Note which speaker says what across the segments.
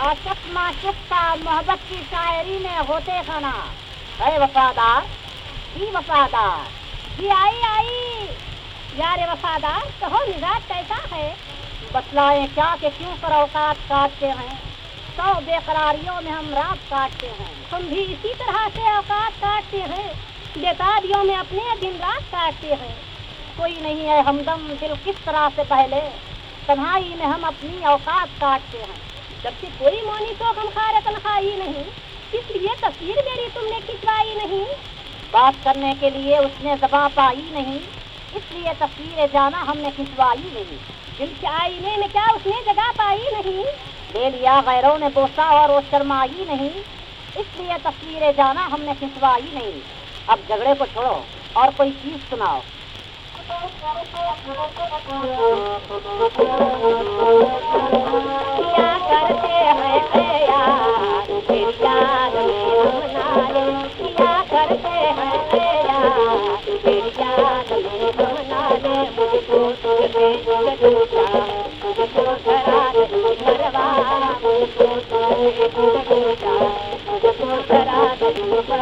Speaker 1: आशक माशुक का मोहब्बत की शायरी में होते खाना। है वफादार ही वफादार। जी आई आई। यार वफादार, कहो मिजाज कैसा है? बतलाएँ क्या के क्यों पर औकात काटते हैं? सौ बेकरारियों में हम रात काटते हैं। हम भी इसी तरह से औकात काटते हैं। बेताबियों में अपने दिन रात काटते हैं। कोई नहीं है हमदम दिल किस तरह से पहले। तन्हाई में हम अपनी औकात काटते हैं। जबकि कोई मोनी तो हम खा रहे तनख्वाही नहीं, इसलिए तस्वीर मेरी तुमने खिंचवाई नहीं। बात करने के लिए उसने जबा पाई नहीं, इसलिए तस्वीरें जाना हमने खिंचवाई नहीं। दिल के आईने में क्या उसने जगह पाई नहीं? ले लिया गैरों ने बोसा और वो शर्माई नहीं, इसलिए तस्वीरें जाना हमने खिंचवाई नहीं। अब झगड़े को छोड़ो और कोई चीज़ सुनाओ।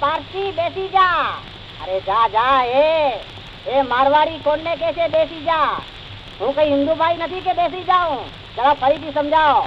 Speaker 1: पारसी देसी जा। अरे जा जा, ए ए मारवाड़ी कौन ने कैसे देसी जा? हूँ कहीं हिंदू भाई नहीं के देसी जाऊ? जरा फरी की समझाओ।